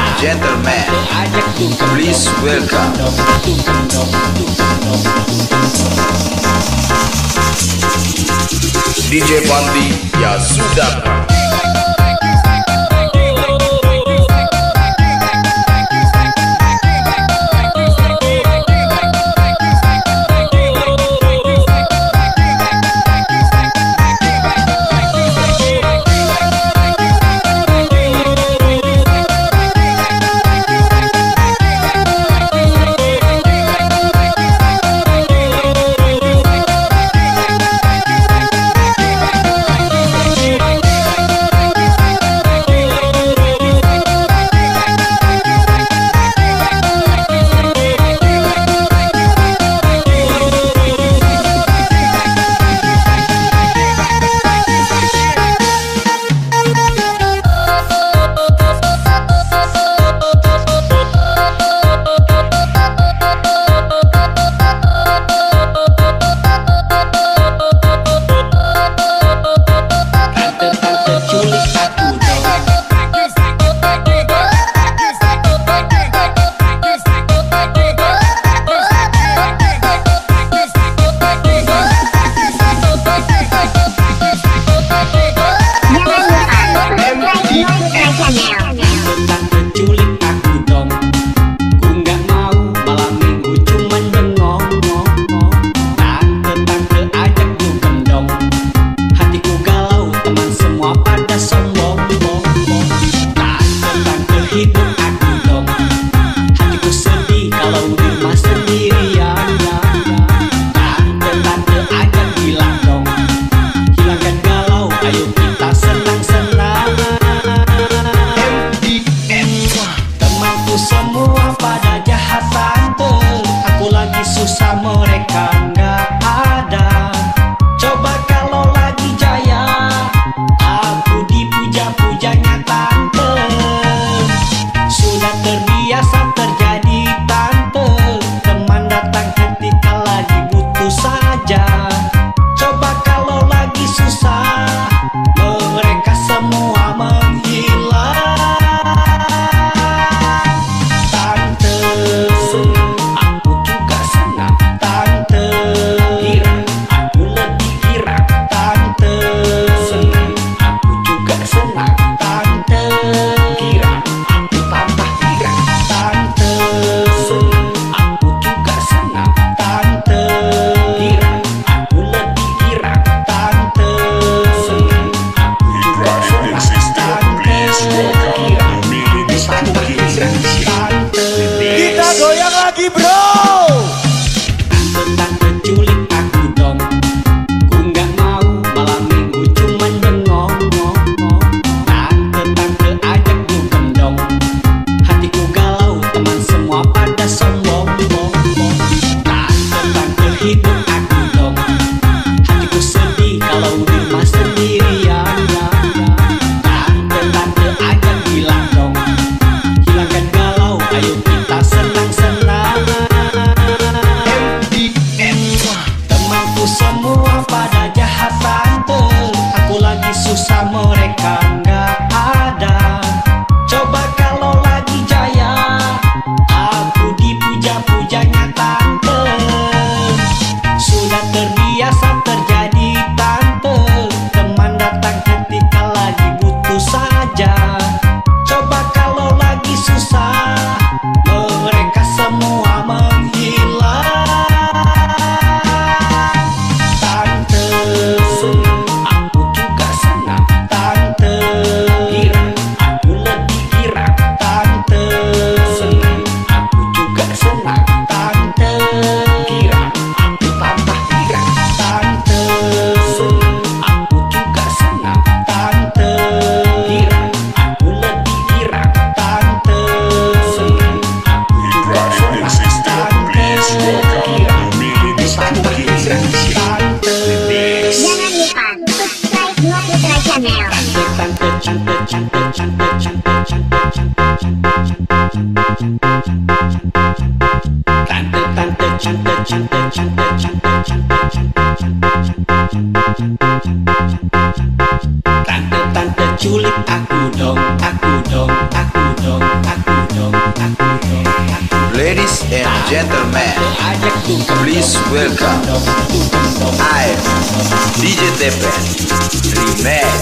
and gentlemen, please welcome. DJ Bandi ya. My. sombong Tak aku dong Hatiku sedih kalau rumah sendirian Tak hilang dong Hilangkan galau ayo Tante, tante, tante, tante, tante, tante, tante, and gentlemen, please welcome. I, DJ Tepen, Remix.